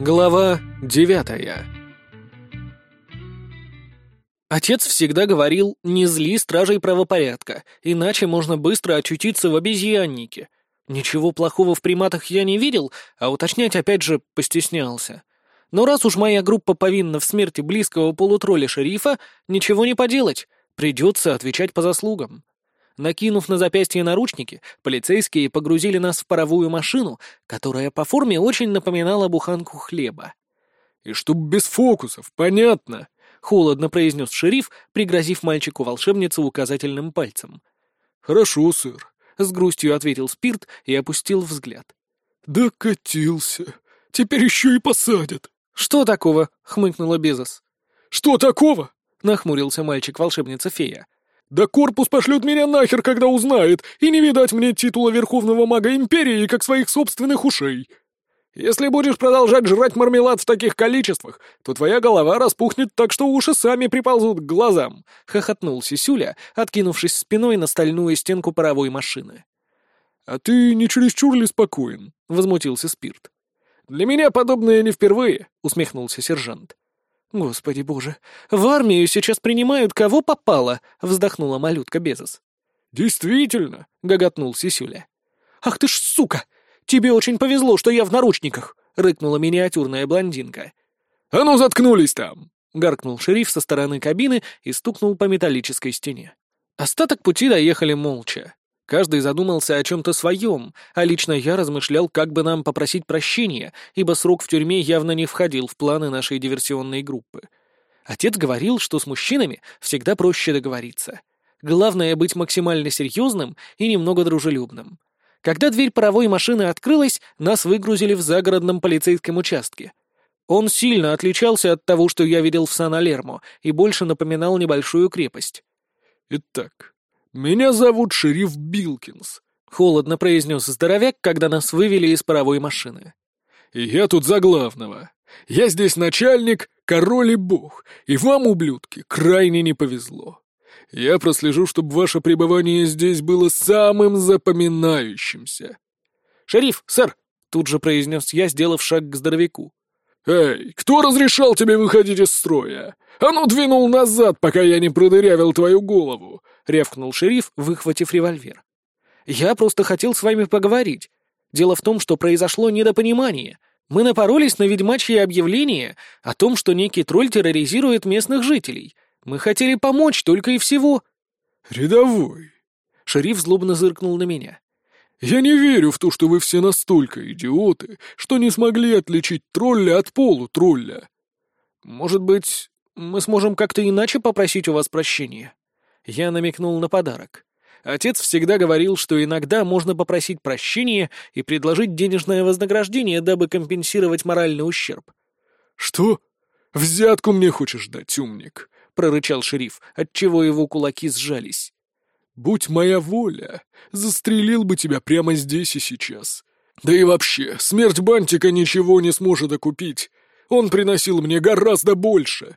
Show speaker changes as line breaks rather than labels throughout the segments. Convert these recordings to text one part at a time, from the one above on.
Глава девятая Отец всегда говорил «не зли стражей правопорядка, иначе можно быстро очутиться в обезьяннике». Ничего плохого в приматах я не видел, а уточнять опять же постеснялся. Но раз уж моя группа повинна в смерти близкого полутролля шерифа, ничего не поделать, придется отвечать по заслугам. Накинув на запястье наручники, полицейские погрузили нас в паровую машину, которая по форме очень напоминала буханку хлеба.
«И чтоб без фокусов, понятно», — холодно произнес шериф, пригрозив мальчику-волшебнице указательным пальцем.
«Хорошо, сэр», — с грустью ответил Спирт и опустил взгляд.
«Докатился. Теперь еще и посадят».
«Что такого?» — хмыкнула Безос.
«Что такого?»
— нахмурился мальчик-волшебница-фея.
Да корпус пошлет меня нахер, когда узнает, и не видать мне титула Верховного Мага Империи, как своих собственных ушей. Если будешь продолжать жрать мармелад в таких количествах, то твоя голова распухнет так, что уши сами приползут к глазам», — хохотнул Сисюля, откинувшись спиной на стальную стенку паровой машины. «А ты не чересчур ли спокоен?» — возмутился Спирт.
«Для меня подобное не впервые», — усмехнулся сержант. «Господи боже, в армию сейчас принимают кого попало!» — вздохнула малютка Безос.
«Действительно!»
— гоготнул Сисюля. «Ах ты ж сука! Тебе очень повезло, что я в наручниках!» — рыкнула миниатюрная блондинка.
«А ну заткнулись там!»
— гаркнул шериф со стороны кабины и стукнул по металлической стене. Остаток пути доехали молча. Каждый задумался о чем-то своем, а лично я размышлял, как бы нам попросить прощения, ибо срок в тюрьме явно не входил в планы нашей диверсионной группы. Отец говорил, что с мужчинами всегда проще договориться. Главное — быть максимально серьезным и немного дружелюбным. Когда дверь паровой машины открылась, нас выгрузили в загородном полицейском участке. Он сильно отличался от того, что я видел в Сан-Алермо, и больше напоминал небольшую крепость.
«Итак, «Меня зовут шериф Билкинс», —
холодно произнес здоровяк, когда нас вывели из паровой машины.
«И я тут за главного. Я здесь начальник, король и бог, и вам, ублюдки, крайне не повезло. Я прослежу, чтобы ваше пребывание здесь было самым запоминающимся».
«Шериф, сэр!» — тут же произнес я, сделав шаг к здоровяку.
«Эй, кто разрешал тебе выходить из строя? А ну, двинул назад, пока я не продырявил твою голову!» — рявкнул шериф, выхватив револьвер.
«Я просто хотел с вами поговорить. Дело в том, что произошло недопонимание. Мы напоролись на ведьмачье объявление о том, что некий тролль терроризирует местных жителей. Мы хотели помочь только и всего».
«Рядовой!» — шериф злобно зыркнул на меня. «Я не верю в то, что вы все настолько идиоты, что не смогли отличить тролля от полутролля».
«Может быть, мы сможем как-то иначе попросить у вас прощения?» Я намекнул на подарок. Отец всегда говорил, что иногда можно попросить прощения и предложить денежное вознаграждение, дабы компенсировать моральный ущерб.
«Что? Взятку мне хочешь дать, умник?» — прорычал шериф, отчего его кулаки сжались. Будь моя воля, застрелил бы тебя прямо здесь и сейчас. Да и вообще, смерть Бантика ничего не сможет окупить. Он приносил мне гораздо больше.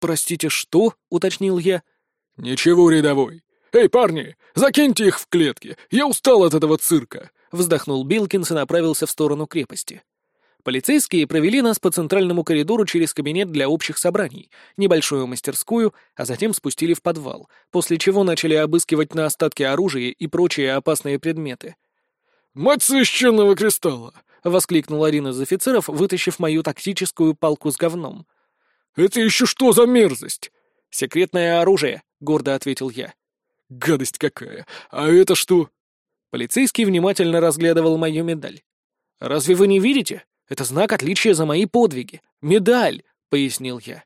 «Простите, что?» — уточнил я.
«Ничего, рядовой. Эй, парни, закиньте их в клетки. Я устал от этого цирка», — вздохнул Билкинс и направился в сторону крепости.
Полицейские провели нас по центральному коридору через кабинет для общих собраний, небольшую мастерскую, а затем спустили в подвал, после чего начали обыскивать на остатки оружия и прочие опасные предметы.
«Мать священного кристалла!»
— воскликнул один из офицеров, вытащив мою тактическую палку с говном.
«Это еще что за мерзость?»
«Секретное оружие», — гордо ответил я.
«Гадость какая! А это что?»
Полицейский внимательно разглядывал мою медаль. «Разве вы не видите? Это знак отличия за мои подвиги. Медаль!» — пояснил я.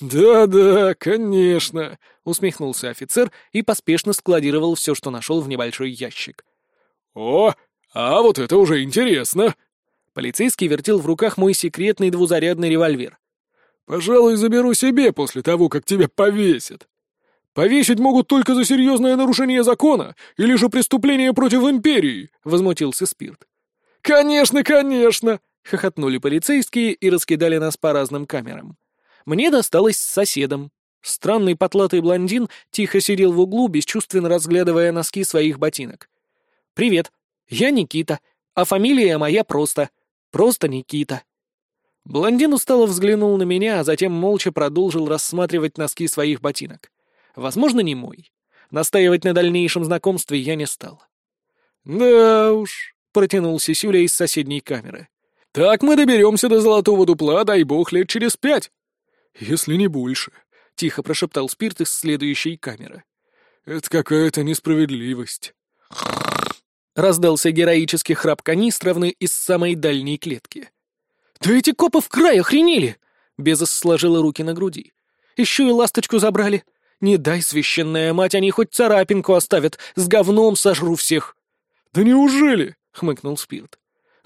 «Да-да, конечно», — усмехнулся офицер и поспешно складировал все, что нашел в небольшой ящик. «О, а вот это уже интересно!»
Полицейский вертел в руках мой секретный двузарядный револьвер.
«Пожалуй, заберу себе после того, как тебя повесят. Повесить могут только за серьезное нарушение закона или же преступление против империи», — возмутился Спирт. «Конечно, конечно!» — хохотнули полицейские и раскидали нас по разным камерам.
Мне досталось с соседом. Странный потлатый блондин тихо сидел в углу, бесчувственно разглядывая носки своих ботинок. «Привет, я Никита, а фамилия моя просто. Просто Никита». Блондин устало взглянул на меня, а затем молча продолжил рассматривать носки своих ботинок. Возможно, не мой. Настаивать на дальнейшем знакомстве я не стал.
«Да уж», — протянул Сисюля из соседней камеры. «Так мы доберемся до Золотого Дупла, дай бог, лет через пять. Если не больше», — тихо прошептал Спирт из следующей камеры. «Это какая-то несправедливость».
Раздался героический храп канистровны из самой дальней клетки. «Да эти копы в край охренели!» Безос сложила руки на груди. «Еще и ласточку забрали. Не дай, священная мать, они хоть царапинку оставят, с говном сожру всех!»
«Да неужели?» — хмыкнул Спирт.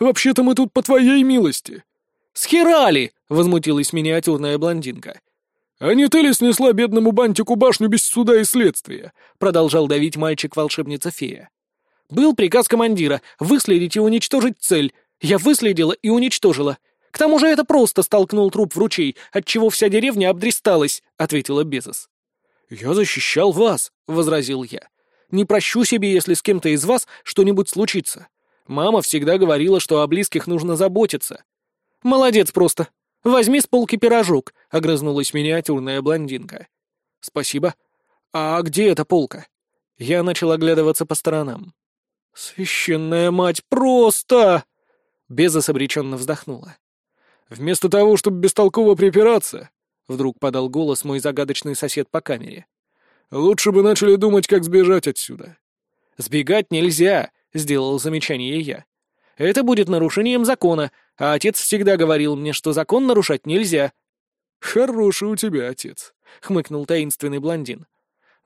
«Вообще-то мы тут по твоей милости».
«Схерали!» — возмутилась миниатюрная блондинка.
«А не ты ли снесла бедному бантику башню без суда и следствия?»
— продолжал давить мальчик-волшебница-фея. «Был приказ командира выследить и уничтожить цель. Я выследила и уничтожила. К тому же это просто столкнул труп в ручей, отчего вся деревня обдристалась», — ответила Безос. «Я защищал вас», — возразил я. «Не прощу себе, если с кем-то из вас что-нибудь случится. Мама всегда говорила, что о близких нужно заботиться». «Молодец просто. Возьми с полки пирожок», — огрызнулась миниатюрная блондинка. «Спасибо. А где эта полка?» Я начал оглядываться по сторонам. «Священная мать, просто!» Безос обреченно вздохнула.
«Вместо того, чтобы бестолково припираться, — вдруг подал голос мой загадочный сосед по камере. «Лучше бы начали думать, как сбежать отсюда».
«Сбегать нельзя», — сделал замечание я. «Это будет нарушением закона, а отец всегда говорил мне, что закон нарушать нельзя».
«Хороший у тебя отец», — хмыкнул таинственный блондин.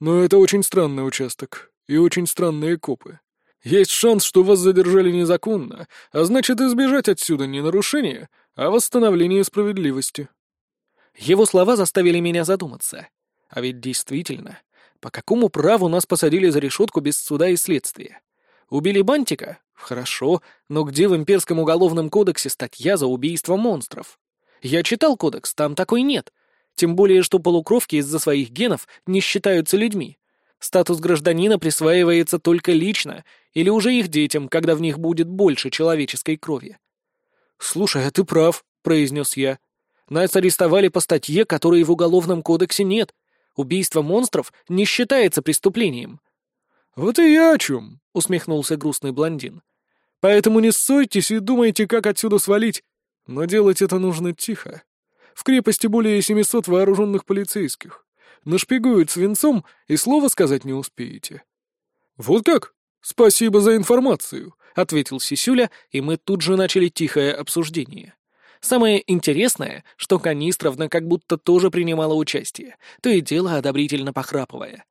«Но это очень странный участок и очень странные копы. Есть шанс, что вас задержали незаконно, а значит, избежать отсюда не нарушение, а восстановление справедливости».
Его слова заставили меня задуматься. А ведь действительно, по какому праву нас посадили за решетку без суда и следствия? Убили Бантика? Хорошо, но где в имперском уголовном кодексе статья за убийство монстров? Я читал кодекс, там такой нет. Тем более, что полукровки из-за своих генов не считаются людьми. Статус гражданина присваивается только лично или уже их детям, когда в них будет больше человеческой крови. «Слушай, а ты прав», — произнес я. Нас арестовали по статье, которой в Уголовном кодексе нет. Убийство монстров не считается преступлением».
«Вот и я о чем», — усмехнулся грустный блондин. «Поэтому не ссорьтесь и думайте, как отсюда свалить. Но делать это нужно тихо. В крепости более 700 вооруженных полицейских. Нашпигуют свинцом, и слова сказать не успеете». «Вот как? Спасибо за информацию», — ответил Сисюля, и мы тут же начали тихое обсуждение.
Самое интересное, что Канистровна как будто тоже принимала участие, то и дело одобрительно похрапывая.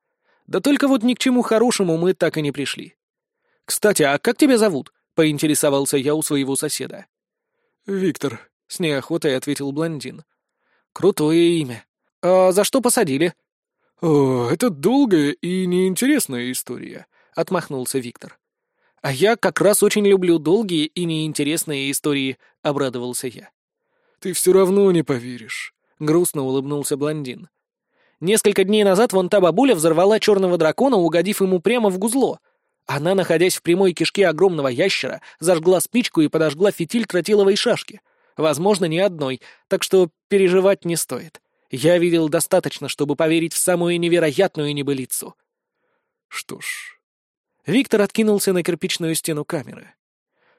Да только вот ни к чему хорошему мы так и не пришли. «Кстати, а как тебя зовут?» — поинтересовался я у своего соседа.
«Виктор», — с неохотой ответил блондин.
«Крутое имя. А за что посадили?»
«О, это долгая и неинтересная история», — отмахнулся Виктор.
«А я как раз очень люблю долгие и неинтересные истории», — обрадовался я.
«Ты все равно не поверишь», — грустно улыбнулся блондин.
«Несколько дней назад вон та бабуля взорвала черного дракона, угодив ему прямо в гузло. Она, находясь в прямой кишке огромного ящера, зажгла спичку и подожгла фитиль тротиловой шашки. Возможно, не одной, так что переживать не стоит. Я видел достаточно, чтобы поверить в самую невероятную небылицу».
«Что ж...»
Виктор откинулся на кирпичную стену камеры.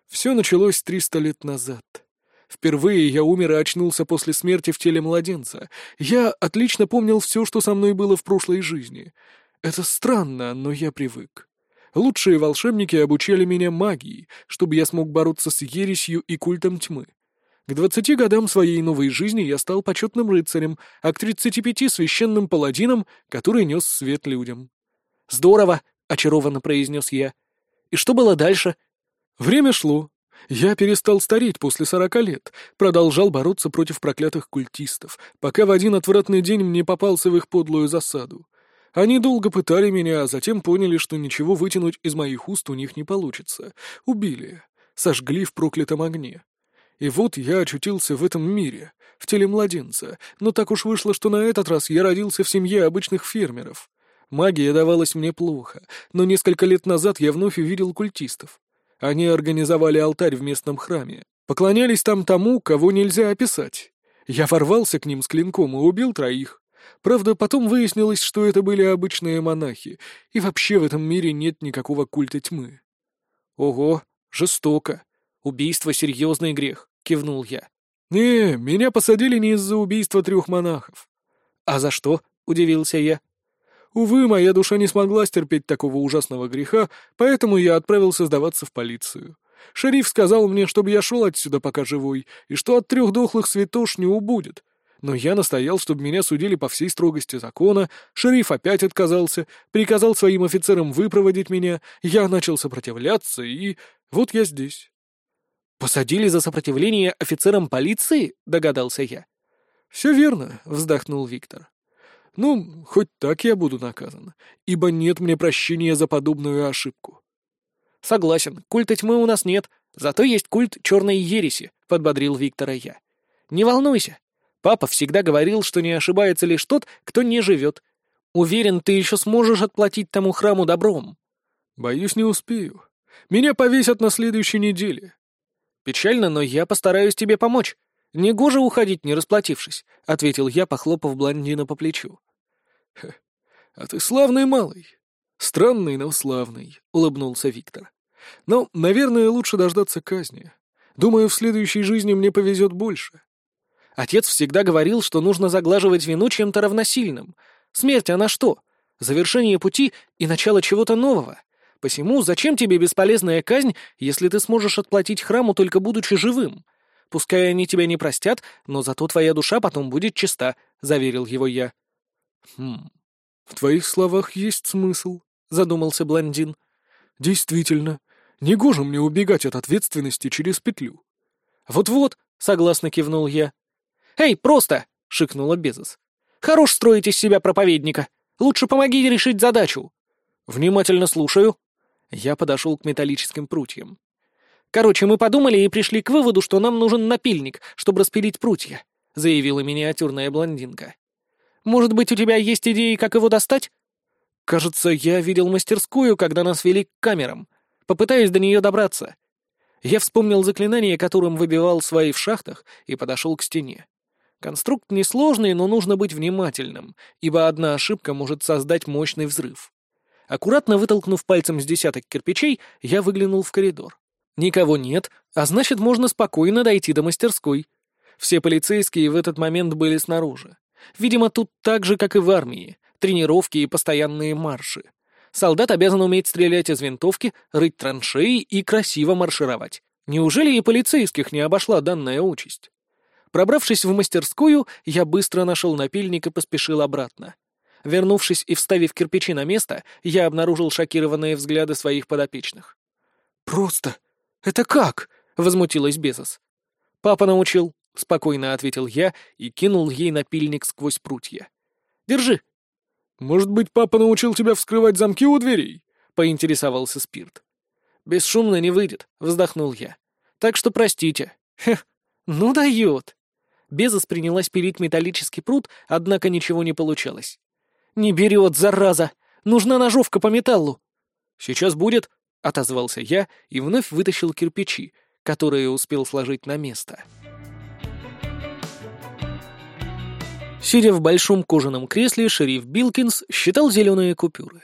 «Все началось триста лет назад». Впервые я умер и очнулся после смерти в теле младенца. Я отлично помнил все, что со мной было в прошлой жизни. Это странно, но я привык. Лучшие волшебники обучали меня магии, чтобы я смог бороться с ересью и культом тьмы. К двадцати годам своей новой жизни я стал почетным рыцарем, а к тридцати пяти — священным паладином, который нес свет людям.
«Здорово!» — очарованно произнес я. «И что было дальше?»
Время шло, я перестал стареть после сорока лет, продолжал бороться против проклятых культистов, пока в один отвратный день мне попался в их подлую засаду. Они долго пытали меня, а затем поняли, что ничего вытянуть из моих уст у них не получится. Убили. Сожгли в проклятом огне. И вот я очутился в этом мире, в теле младенца, но так уж вышло, что на этот раз я родился в семье обычных фермеров. Магия давалась мне плохо, но несколько лет назад я вновь увидел культистов. Они организовали алтарь в местном храме. Поклонялись там тому, кого нельзя описать. Я ворвался к ним с клинком и убил троих. Правда, потом выяснилось, что это были обычные монахи, и вообще в этом мире нет никакого культа тьмы.
Ого, жестоко. Убийство — серьезный грех, кивнул я.
Не, меня посадили не из-за убийства трех монахов.
А за что? Удивился я.
Увы, моя душа не смогла стерпеть такого ужасного греха, поэтому я отправился сдаваться в полицию. Шериф сказал мне, чтобы я шел отсюда пока живой, и что от трех дохлых святош не убудет. Но я настоял, чтобы меня судили по всей строгости закона, шериф опять отказался, приказал своим офицерам выпроводить меня, я начал сопротивляться, и вот я здесь.
«Посадили за сопротивление офицерам полиции?» — догадался я.
«Все верно», — вздохнул Виктор. «Ну, хоть так я буду наказан, ибо нет мне прощения за подобную ошибку».
«Согласен, культа тьмы у нас нет, зато есть культ черной ереси», — подбодрил Виктора я. «Не волнуйся, Папа всегда говорил, что не ошибается лишь тот, кто не живет. Уверен, ты еще сможешь отплатить тому храму добром.
Боюсь, не успею. Меня повесят на следующей неделе.
Печально, но я постараюсь тебе помочь. Негоже уходить, не расплатившись, — ответил я, похлопав блондина по плечу.
— А ты славный малый. Странный, но славный, — улыбнулся Виктор. Но, наверное, лучше дождаться казни. Думаю, в следующей жизни мне повезет больше.
Отец всегда говорил, что нужно заглаживать вину чем-то равносильным. Смерть, она что? Завершение пути и начало чего-то нового. Посему зачем тебе бесполезная казнь, если ты сможешь отплатить храму, только будучи живым? Пускай они тебя не простят, но зато твоя душа потом будет чиста», — заверил его я.
«Хм, в твоих словах есть смысл», — задумался блондин. «Действительно, негоже мне убегать от ответственности через петлю».
«Вот-вот», — согласно кивнул я. «Эй, просто!» — шикнула Безос. «Хорош строить из себя проповедника. Лучше помоги решить задачу». «Внимательно слушаю». Я подошел к металлическим прутьям. «Короче, мы подумали и пришли к выводу, что нам нужен напильник, чтобы распилить прутья», — заявила миниатюрная блондинка. «Может быть, у тебя есть идеи, как его достать?» «Кажется, я видел мастерскую, когда нас вели к камерам. Попытаюсь до нее добраться». Я вспомнил заклинание, которым выбивал свои в шахтах, и подошел к стене. Конструкт несложный, но нужно быть внимательным, ибо одна ошибка может создать мощный взрыв. Аккуратно вытолкнув пальцем с десяток кирпичей, я выглянул в коридор. Никого нет, а значит, можно спокойно дойти до мастерской. Все полицейские в этот момент были снаружи. Видимо, тут так же, как и в армии. Тренировки и постоянные марши. Солдат обязан уметь стрелять из винтовки, рыть траншеи и красиво маршировать. Неужели и полицейских не обошла данная участь? Пробравшись в мастерскую, я быстро нашел напильник и поспешил обратно. Вернувшись и вставив кирпичи на место, я обнаружил шокированные взгляды своих подопечных. «Просто! Это как?» — возмутилась Безос. «Папа научил», — спокойно ответил я и кинул ей напильник сквозь прутья. «Держи».
«Может быть, папа научил тебя вскрывать замки у дверей?» — поинтересовался Спирт.
«Бесшумно не выйдет», — вздохнул я. «Так что простите». «Хех, ну дает». Безос принялась пилить металлический пруд, однако ничего не получалось. «Не берет, зараза! Нужна ножовка по металлу!» «Сейчас будет», — отозвался я и вновь вытащил кирпичи, которые успел сложить на место. Сидя в большом кожаном кресле, шериф Билкинс считал зеленые купюры.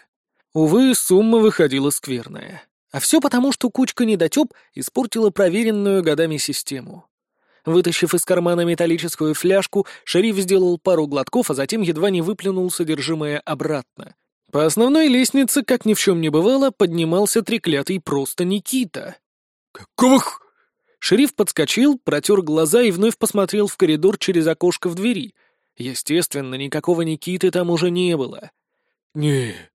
Увы, сумма выходила скверная. А все потому, что кучка недотеп испортила проверенную годами систему. Вытащив из кармана металлическую фляжку, шериф сделал пару глотков, а затем едва не выплюнул содержимое обратно. По основной лестнице, как ни в чем не бывало, поднимался треклятый просто Никита.
«Какого х...»
Шериф подскочил, протер глаза и вновь посмотрел в коридор через окошко в двери. Естественно, никакого Никиты там уже не было.
«Нет».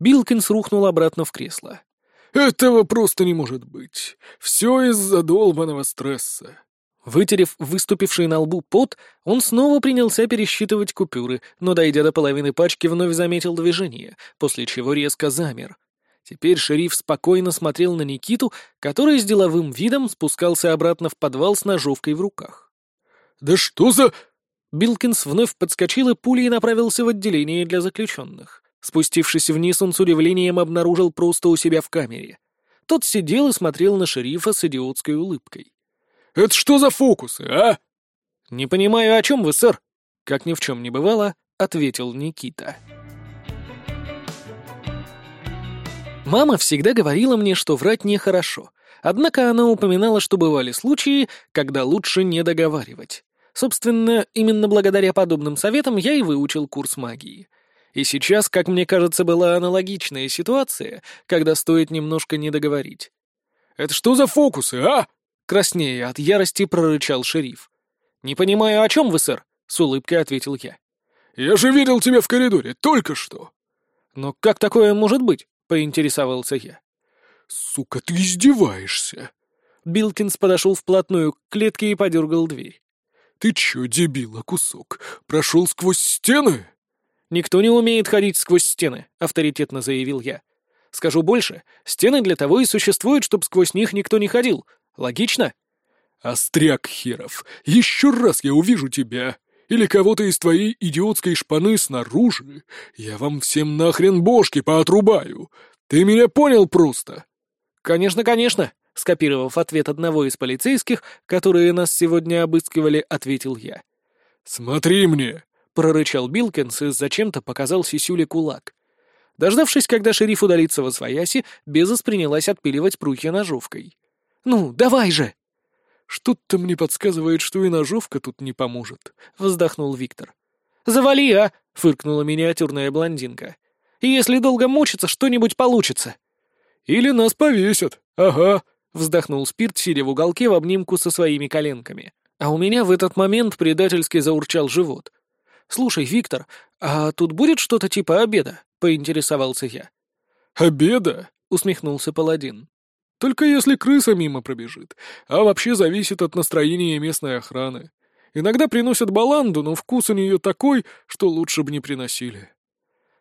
Билкинс рухнул обратно в кресло.
«Этого просто не может быть. Все из-за долбанного стресса.
Вытерев выступивший на лбу пот, он снова принялся пересчитывать купюры, но, дойдя до половины пачки, вновь заметил движение, после чего резко замер. Теперь шериф спокойно смотрел на Никиту, который с деловым видом спускался обратно в подвал с ножовкой в руках.
«Да что за...»
Билкинс вновь подскочил и пулей направился в отделение для заключенных. Спустившись вниз, он с удивлением обнаружил просто у себя в камере. Тот сидел и смотрел на шерифа с идиотской улыбкой.
Это что за фокусы, а?»
«Не понимаю, о чем вы, сэр?» Как ни в чем не бывало, ответил Никита. Мама всегда говорила мне, что врать нехорошо. Однако она упоминала, что бывали случаи, когда лучше не договаривать. Собственно, именно благодаря подобным советам я и выучил курс магии. И сейчас, как мне кажется, была аналогичная ситуация, когда стоит немножко не договорить.
«Это что за фокусы, а?»
Краснея от ярости прорычал шериф. «Не понимаю, о чем вы, сэр?» — с улыбкой ответил я.
«Я же видел тебя в коридоре, только что!»
«Но как такое может быть?» — поинтересовался я.
«Сука, ты издеваешься!»
Билкинс подошел вплотную к клетке и подергал дверь.
«Ты чё, дебила, кусок, прошел сквозь стены?»
«Никто не умеет ходить сквозь стены», — авторитетно заявил я. «Скажу больше, стены для того и существуют, чтобы сквозь них никто не ходил. Логично?»
«Остряк херов, еще раз я увижу тебя, или кого-то из твоей идиотской шпаны снаружи, я вам всем нахрен бошки поотрубаю. Ты меня понял просто?»
«Конечно, конечно», — скопировав ответ одного из полицейских, которые нас сегодня обыскивали, ответил я.
«Смотри мне!»
— прорычал Билкинс и зачем-то показал Сисюле кулак. Дождавшись, когда шериф удалится во свояси, Безос принялась отпиливать прутья ножовкой. «Ну, давай же!»
«Что-то мне подсказывает, что и ножовка тут не поможет», — вздохнул Виктор.
«Завали, а!» — фыркнула миниатюрная блондинка. «Если долго мучиться, что-нибудь получится».
«Или нас повесят, ага», — вздохнул Спирт, сидя в уголке в обнимку со своими коленками.
А у меня в этот момент предательски заурчал живот. «Слушай, Виктор, а тут будет что-то типа обеда?» — поинтересовался я.
«Обеда?» — усмехнулся паладин. Только если крыса мимо пробежит. А вообще зависит от настроения местной охраны. Иногда приносят баланду, но вкус у нее такой, что лучше бы не приносили.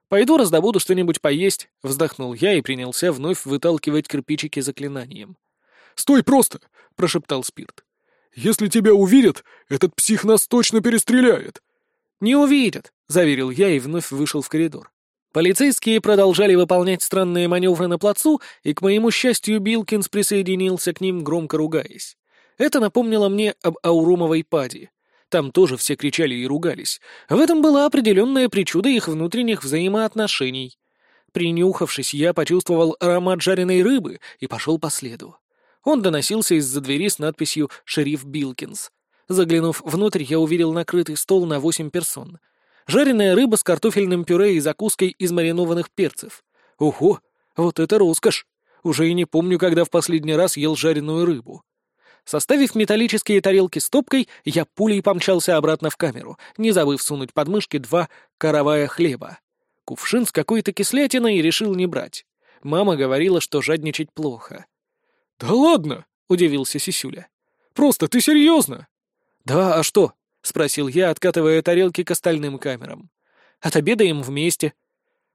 «Пойду раздобуду что-нибудь поесть», — вздохнул я и принялся вновь выталкивать кирпичики заклинанием.
«Стой просто!» — прошептал Спирт. «Если тебя увидят, этот псих нас точно перестреляет!»
«Не увидят», — заверил я и вновь вышел в коридор. Полицейские продолжали выполнять странные маневры на плацу, и, к моему счастью, Билкинс присоединился к ним, громко ругаясь. Это напомнило мне об Аурумовой паде. Там тоже все кричали и ругались. В этом была определенная причуда их внутренних взаимоотношений. Принюхавшись, я почувствовал аромат жареной рыбы и пошел по следу. Он доносился из-за двери с надписью «Шериф Билкинс». Заглянув внутрь, я увидел накрытый стол на восемь персон — жареная рыба с картофельным пюре и закуской из маринованных перцев. Ого, вот это роскошь! Уже и не помню, когда в последний раз ел жареную рыбу. Составив металлические тарелки стопкой, я пулей помчался обратно в камеру, не забыв сунуть под мышки два каравая хлеба. Кувшин с какой-то кислятиной решил не брать. Мама говорила, что жадничать плохо.
«Да ладно!» — удивился Сисюля. «Просто ты серьезно?»
«Да, а что? — спросил я, откатывая тарелки к остальным камерам. «Отобедаем вместе».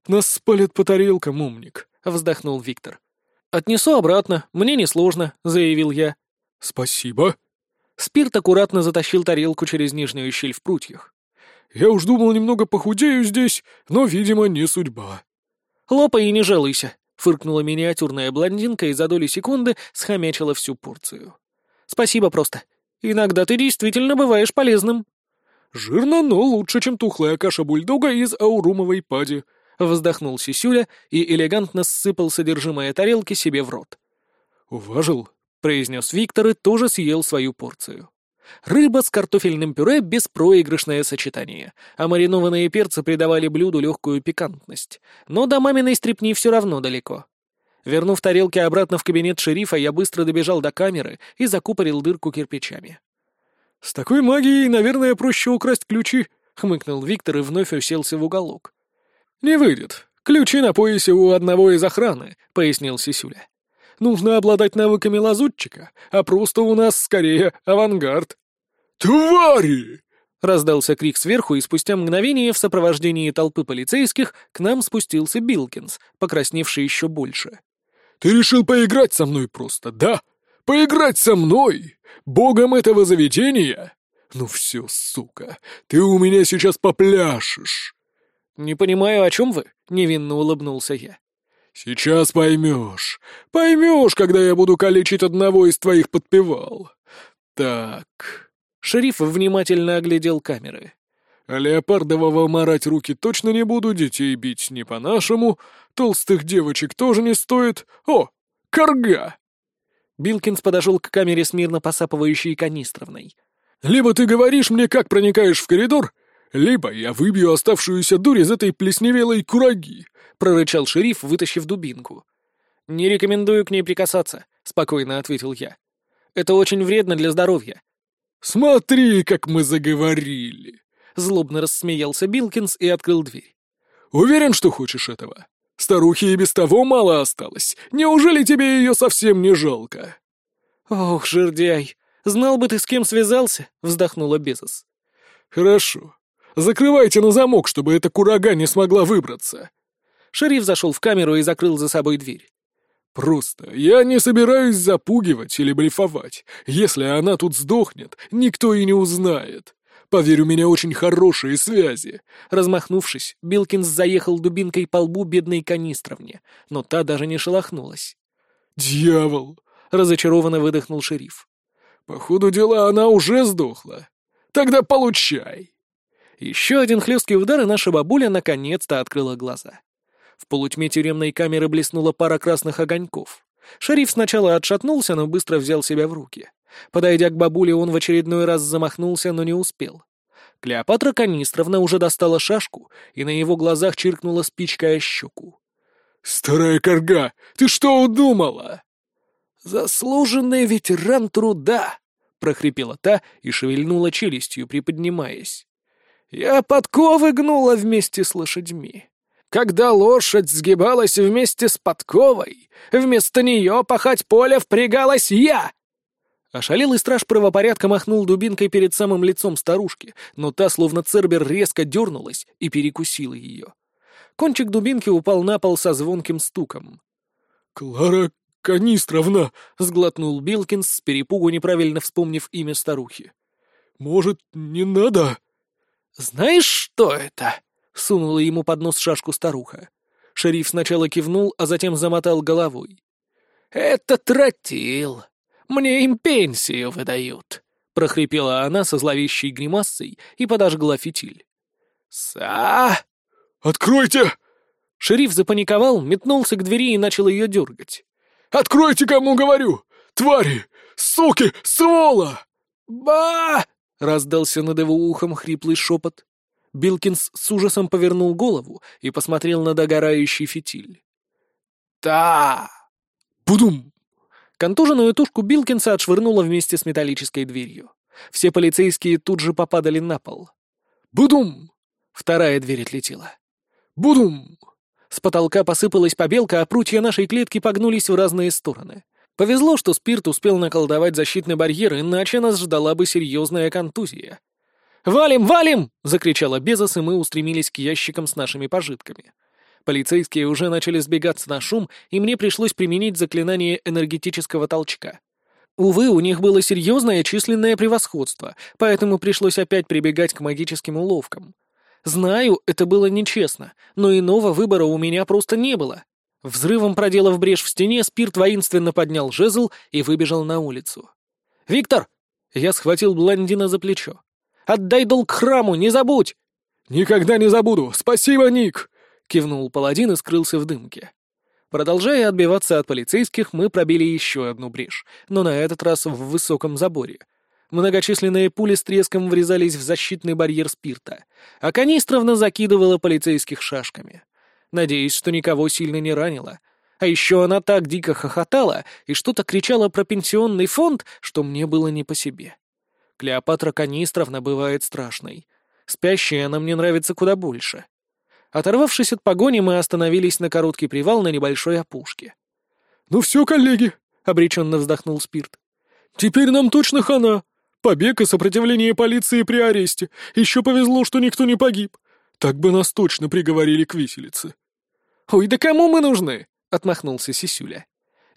«Нас спалят по тарелкам, умник», —
вздохнул Виктор. «Отнесу обратно, мне несложно», — заявил я.
«Спасибо».
Спирт аккуратно затащил тарелку через нижнюю щель в прутьях.
«Я уж думал, немного похудею здесь, но, видимо, не судьба».
«Лопай и не жалуйся», — фыркнула миниатюрная блондинка и за доли секунды схомячила всю порцию. «Спасибо просто. Иногда ты действительно бываешь полезным».
«Жирно, но лучше, чем тухлая каша бульдога из аурумовой пади», — вздохнул Сисюля и элегантно ссыпал содержимое тарелки себе в рот.
«Уважил», — произнес Виктор и тоже съел свою порцию. Рыба с картофельным пюре — беспроигрышное сочетание, а маринованные перцы придавали блюду легкую пикантность. Но до маминой стрепни все равно далеко. Вернув тарелки обратно в кабинет шерифа, я быстро добежал до камеры и закупорил дырку кирпичами.
«С такой магией, наверное, проще украсть ключи», — хмыкнул Виктор и вновь уселся в уголок. «Не выйдет. Ключи на поясе у одного из охраны», — пояснил Сисюля. «Нужно обладать навыками лазутчика, а просто у нас скорее авангард». «Твари!» — раздался крик сверху, и спустя мгновение в сопровождении толпы полицейских к нам спустился Билкинс, покрасневший еще больше. Ты решил поиграть со мной просто, да? Поиграть со мной? Богом этого заведения? Ну все, сука, ты у меня сейчас попляшешь.
Не понимаю, о чем вы, невинно улыбнулся я.
Сейчас поймешь. Поймешь, когда я буду калечить одного из твоих подпевал. Так.
Шериф внимательно оглядел камеры.
Леопардового марать руки точно не буду, детей бить не по-нашему, толстых девочек тоже не стоит. О, корга!
Билкинс подошел к камере смирно посапывающей канистровной.
«Либо ты говоришь мне, как проникаешь в коридор, либо я выбью оставшуюся дурь из этой плесневелой кураги», — прорычал шериф, вытащив дубинку.
«Не рекомендую к ней прикасаться», — спокойно ответил я. «Это очень вредно для здоровья».
«Смотри, как мы заговорили!»
— злобно рассмеялся Билкинс и открыл дверь.
«Уверен, что хочешь этого? Старухе и без того мало осталось. Неужели тебе ее совсем не жалко?»
«Ох, жердяй, знал бы ты, с кем связался», — вздохнула Безос.
«Хорошо. Закрывайте на замок, чтобы эта курага не смогла выбраться».
Шериф зашел в камеру и закрыл за собой дверь.
Просто я не собираюсь запугивать или блефовать. Если она тут сдохнет, никто и не узнает. Поверь, у меня очень хорошие связи».
Размахнувшись, Билкинс заехал дубинкой по лбу бедной канистровне, но та даже не шелохнулась.
«Дьявол!»
— разочарованно выдохнул шериф.
«По ходу дела она уже сдохла. Тогда получай!»
Еще один хлесткий удар, и наша бабуля наконец-то открыла глаза. В полутьме тюремной камеры блеснула пара красных огоньков. Шериф сначала отшатнулся, но быстро взял себя в руки. Подойдя к бабуле, он в очередной раз замахнулся, но не успел. Клеопатра Канистровна уже достала шашку, и на его глазах чиркнула спичкой о щеку.
«Старая корга, ты что удумала?»
«Заслуженный ветеран труда!» — прохрипела та и шевельнула челюстью, приподнимаясь. «Я подковы гнула вместе с лошадьми. Когда лошадь сгибалась вместе с подковой, вместо нее пахать поле впрягалась я!» Ошалелый страж правопорядка махнул дубинкой перед самым лицом старушки, но та, словно цербер, резко дернулась и перекусила ее. Кончик дубинки упал на пол со звонким стуком.
«Клара Канистровна!»
— сглотнул Билкинс, с перепугу неправильно вспомнив имя старухи.
«Может, не надо?»
«Знаешь, что это?» — сунула ему под нос шашку старуха. Шериф сначала кивнул, а затем замотал головой. «Это тротил. Мне им пенсию выдают», — прохрипела она со зловещей гримасой и подожгла фитиль. «Са!»
«Откройте!»
Шериф запаниковал, метнулся к двери и начал ее дергать.
«Откройте, кому говорю! Твари! Суки! Свола!»
«Ба!» — раздался над его ухом хриплый шепот. Билкинс с ужасом повернул голову и посмотрел на догорающий фитиль. «Та!»
«Будум!»
Контуженную тушку Билкинса отшвырнуло вместе с металлической дверью. Все полицейские тут же попадали на пол.
«Будум!»
Вторая дверь отлетела.
«Будум!»
С потолка посыпалась побелка, а прутья нашей клетки погнулись в разные стороны. Повезло, что спирт успел наколдовать защитный барьер, иначе нас ждала бы серьезная контузия. «Валим, валим!» — закричала Безос, и мы устремились к ящикам с нашими пожитками. Полицейские уже начали сбегаться на шум, и мне пришлось применить заклинание энергетического толчка. Увы, у них было серьезное численное превосходство, поэтому пришлось опять прибегать к магическим уловкам. Знаю, это было нечестно, но иного выбора у меня просто не было. Взрывом проделав брешь в стене, Спирт воинственно поднял жезл и выбежал на улицу. «Виктор!» Я схватил блондина за плечо. «Отдай долг храму, не забудь!»
«Никогда не забуду! Спасибо, Ник!»
— кивнул паладин и скрылся в дымке. Продолжая отбиваться от полицейских, мы пробили еще одну брешь, но на этот раз в высоком заборе. Многочисленные пули с треском врезались в защитный барьер спирта, а канистровна закидывала полицейских шашками. Надеюсь, что никого сильно не ранила. А еще она так дико хохотала и что-то кричала про пенсионный фонд, что мне было не по себе. Клеопатра Канистровна бывает страшной. Спящая она мне нравится куда больше. Оторвавшись от погони, мы остановились на короткий привал на небольшой опушке.
«Ну все, коллеги», — обреченно вздохнул Спирт. «Теперь нам точно хана. Побег и сопротивление полиции при аресте. Еще повезло, что никто не погиб. Так бы нас точно приговорили к виселице».
«Ой, да кому мы нужны?» — отмахнулся Сисюля.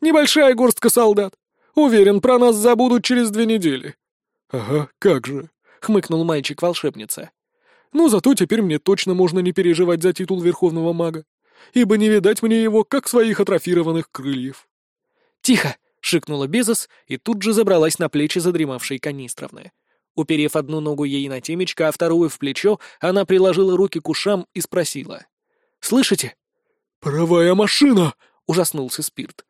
«Небольшая горстка солдат. Уверен, про нас забудут через две недели». «Ага, как же», — хмыкнул мальчик-волшебница. «Ну, зато теперь мне точно можно не переживать за титул Верховного Мага, ибо не видать мне его, как своих атрофированных крыльев».
«Тихо!» шикнула Безос и тут же забралась на плечи задремавшей Канистровны. Уперев одну ногу ей на темечко, а вторую в плечо, она приложила руки к ушам и спросила. «Слышите?»
«Паровая машина!» — ужаснулся Спирт.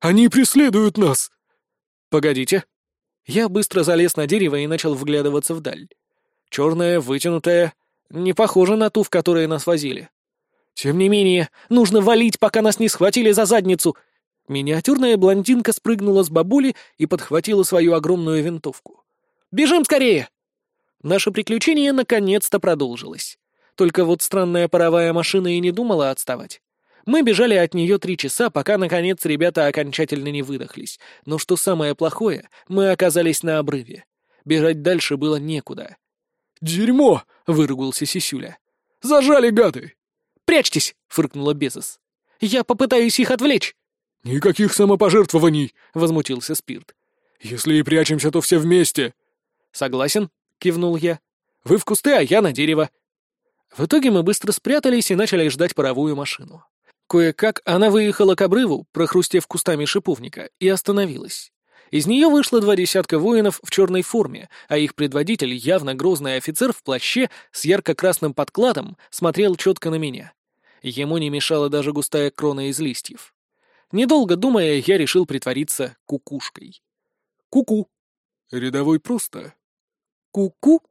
«Они преследуют нас!»
«Погодите». Я быстро залез на дерево и начал вглядываться вдаль. Черная, вытянутая, не похожа на ту, в которой нас возили. Тем не менее, нужно валить, пока нас не схватили за задницу. Миниатюрная блондинка спрыгнула с бабули и подхватила свою огромную винтовку. «Бежим скорее!» Наше приключение наконец-то продолжилось. Только вот странная паровая машина и не думала отставать. Мы бежали от нее три часа, пока, наконец, ребята окончательно не выдохлись. Но что самое плохое, мы оказались на обрыве. Бежать дальше было некуда.
«Дерьмо!» — выругался Сисюля. «Зажали, гады!»
«Прячьтесь!» — фыркнула Безос. «Я попытаюсь их отвлечь!»
«Никаких самопожертвований!»
— возмутился Спирт.
«Если и прячемся, то все вместе!»
«Согласен!» — кивнул я. «Вы в кусты, а я на дерево!» В итоге мы быстро спрятались и начали ждать паровую машину. Кое-как она выехала к обрыву, прохрустев кустами шиповника, и остановилась. Из нее вышло два десятка воинов в черной форме, а их предводитель, явно грозный офицер в плаще с ярко-красным подкладом, смотрел четко на меня. Ему не мешала даже густая крона из листьев. Недолго думая, я решил притвориться кукушкой.
«Ку-ку». «Рядовой просто».
«Ку-ку?»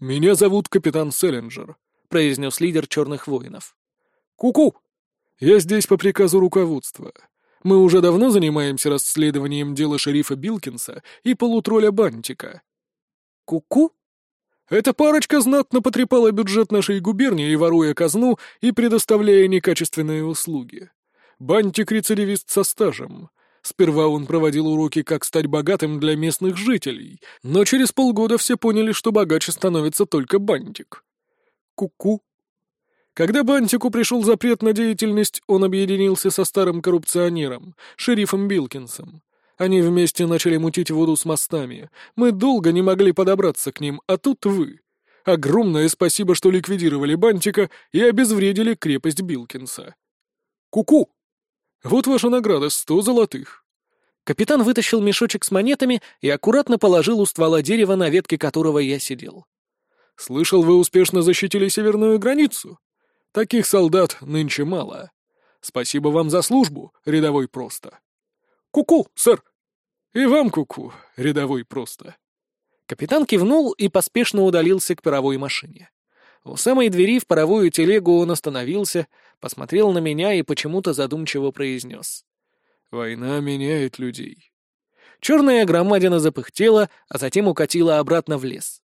«Меня зовут капитан Селлинджер», — произнес лидер черных воинов. «Ку-ку!» «Я здесь по приказу руководства. Мы уже давно занимаемся расследованием дела шерифа Билкинса и полутролля Бантика».
«Ку-ку?»
Эта парочка знатно потрепала бюджет нашей губернии, воруя казну и предоставляя некачественные услуги. Бантик — рецидивист со стажем. Сперва он проводил уроки, как стать богатым для местных жителей, но через полгода все поняли, что богаче становится только Бантик. Ку-ку. Когда Бантику пришел запрет на деятельность, он объединился со старым коррупционером, шерифом Билкинсом. Они вместе начали мутить воду с мостами. Мы долго не могли подобраться к ним, а тут вы. Огромное спасибо, что ликвидировали Бантика и обезвредили крепость Билкинса. Ку-ку! Вот ваша награда — сто золотых.
Капитан вытащил мешочек с монетами и аккуратно положил у ствола дерева, на ветке которого я сидел.
«Слышал, вы успешно защитили северную границу?» Таких солдат нынче мало. Спасибо вам за службу, рядовой просто. Ку-ку, сэр. И вам ку-ку, рядовой просто.
Капитан кивнул и поспешно удалился к паровой машине. У самой двери в паровую телегу он остановился, посмотрел на меня и почему-то задумчиво произнес.
«Война меняет людей».
Черная громадина запыхтела, а затем укатила обратно в лес.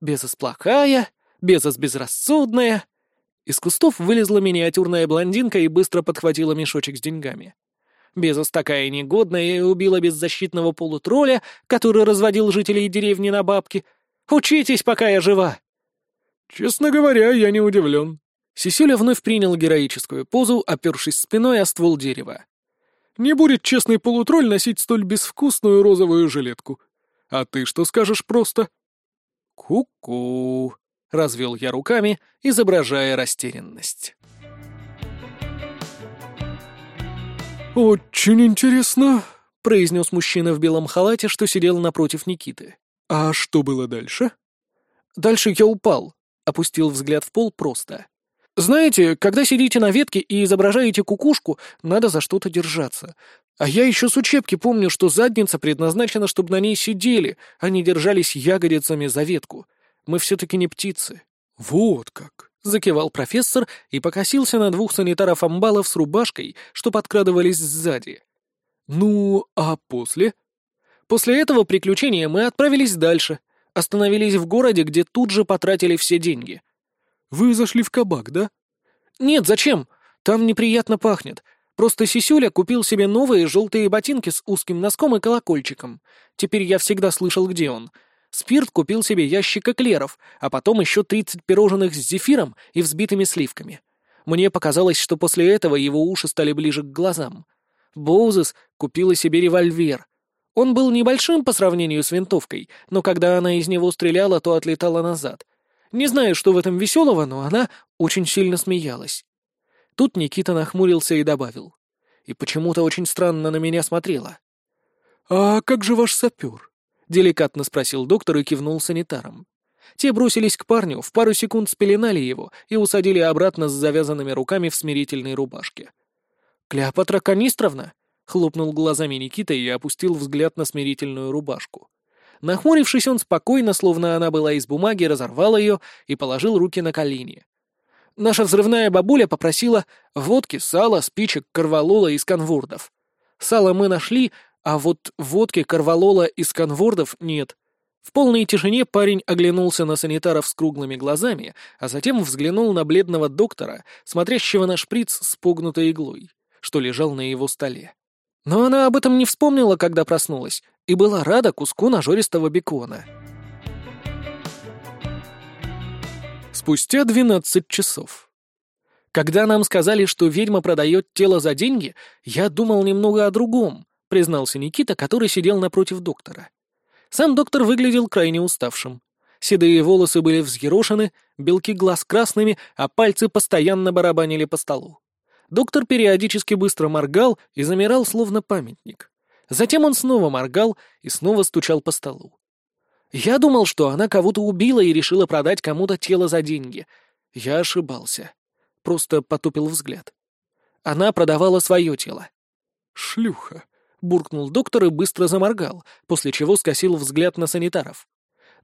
Безос плохая, Безос безрассудная, из кустов вылезла миниатюрная блондинка и быстро подхватила мешочек с деньгами. Безос такая негодная и убила беззащитного полутролля, который разводил жителей деревни на бабки. Учитесь, пока я жива!»
«Честно говоря, я не удивлен».
Сисюля вновь принял героическую позу, опершись спиной о ствол дерева.
«Не будет честный полутролль носить столь безвкусную розовую жилетку. А ты что скажешь просто?»
«Ку-ку», — развел я руками, изображая растерянность.
«Очень интересно», — произнес мужчина в белом халате, что сидел напротив Никиты. «А что было дальше?»
«Дальше я упал», — опустил взгляд в пол просто. «Знаете, когда сидите на ветке и изображаете кукушку, надо за что-то держаться. А я еще с учебки помню, что задница предназначена, чтобы на ней сидели, а не держались ягодицами за ветку. Мы все-таки не птицы».
«Вот как!»
— закивал профессор и покосился на двух санитаров-амбалов с рубашкой, что подкрадывались сзади.
«Ну, а после?»
«После этого приключения мы отправились дальше, остановились в городе, где тут же потратили все деньги».
«Вы зашли в кабак, да?»
«Нет, зачем? Там неприятно пахнет. Просто Сисюля купил себе новые желтые ботинки с узким носком и колокольчиком. Теперь я всегда слышал, где он. Спирт купил себе ящик эклеров, а потом еще 30 пирожных с зефиром и взбитыми сливками. Мне показалось, что после этого его уши стали ближе к глазам. Боузес купила себе револьвер. Он был небольшим по сравнению с винтовкой, но когда она из него стреляла, то отлетала назад. Не знаю, что в этом веселого, но она очень сильно смеялась. Тут Никита нахмурился и добавил. И почему-то очень странно на меня смотрела. «А как же ваш сапер?» — деликатно спросил доктор и кивнул санитаром. Те бросились к парню, в пару секунд спеленали его и усадили обратно с завязанными руками в смирительной рубашке. «Клеопатра Канистровна?» — хлопнул глазами Никита и опустил взгляд на смирительную рубашку. Нахмурившись, он спокойно, словно она была из бумаги, разорвал ее и положил руки на колени. Наша взрывная бабуля попросила водки, сала, спичек, корвалола и сканвордов. Сало мы нашли, а вот водки, корвалола и сканвордов нет. В полной тишине парень оглянулся на санитаров с круглыми глазами, а затем взглянул на бледного доктора, смотрящего на шприц с погнутой иглой, что лежал на его столе. Но она об этом не вспомнила, когда проснулась, и была рада куску нажористого бекона. Спустя двенадцать часов. Когда нам сказали, что ведьма продает тело за деньги, я думал немного о другом, признался Никита, который сидел напротив доктора. Сам доктор выглядел крайне уставшим. Седые волосы были взъерошены, белки глаз красными, а пальцы постоянно барабанили по столу. Доктор периодически быстро моргал и замирал, словно памятник. Затем он снова моргал и снова стучал по столу. Я думал, что она кого-то убила и решила продать кому-то тело за деньги. Я ошибался. Просто потупил взгляд. Она продавала свое тело. «Шлюха», буркнул доктор и быстро заморгал, после чего скосил взгляд на санитаров.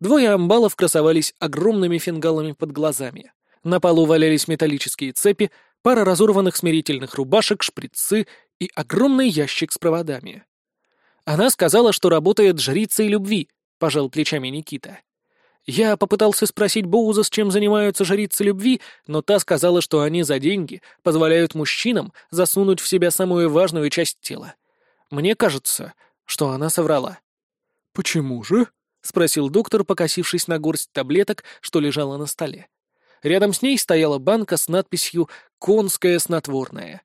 Двое амбалов красовались огромными фингалами под глазами. На полу валялись металлические цепи, пара разорванных смирительных рубашек, шприцы и огромный ящик с проводами. Она сказала, что работает жрицей любви, пожал плечами Никита. Я попытался спросить Боуза, с чем занимаются жрицы любви, но та сказала, что они за деньги позволяют мужчинам засунуть в себя самую важную часть тела мне кажется, что она соврала. «Почему же?» — спросил доктор, покосившись на горсть таблеток, что лежала на столе. Рядом с ней стояла банка с надписью «Конское снотворное».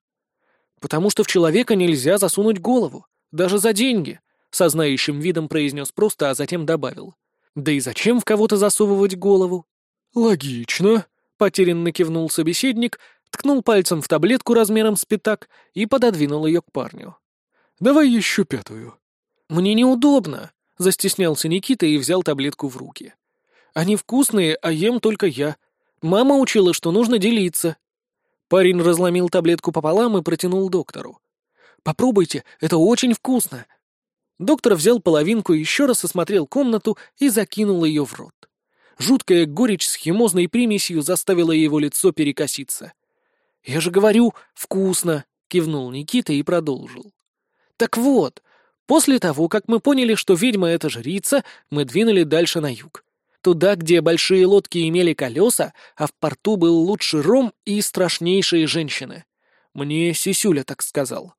«Потому что в человека нельзя засунуть голову, даже за деньги», — со знающим видом произнес просто, а затем добавил. «Да и зачем в кого-то засовывать голову?» «Логично», — потерянно кивнул собеседник, ткнул пальцем в таблетку размером с пятак и пододвинул ее к парню. Давай еще пятую». «Мне неудобно», — застеснялся Никита и взял таблетку в руки. «Они вкусные, а ем только я. Мама учила, что нужно делиться». Парень разломил таблетку пополам и протянул доктору. «Попробуйте, это очень вкусно». Доктор взял половинку, еще раз осмотрел комнату и закинул ее в рот. Жуткая горечь с химозной примесью заставила его лицо перекоситься. «Я же говорю, вкусно!» — кивнул Никита и продолжил. Так вот, после того, как мы поняли, что ведьма — это жрица, мы двинули дальше на юг. Туда, где большие лодки имели колеса, а в порту был лучший ром и страшнейшие женщины. Мне Сисюля так сказал.